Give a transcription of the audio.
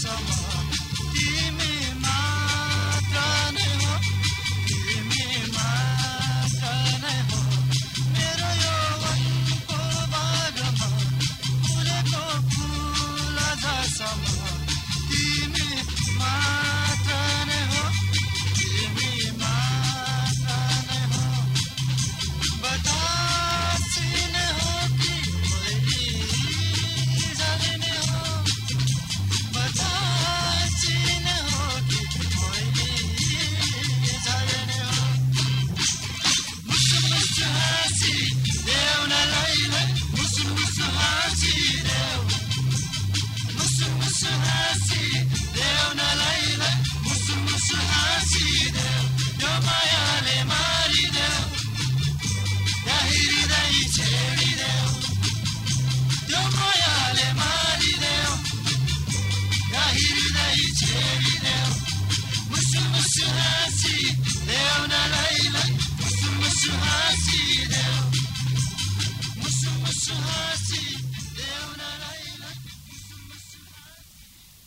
summer. Every day it's every day. Don't worry.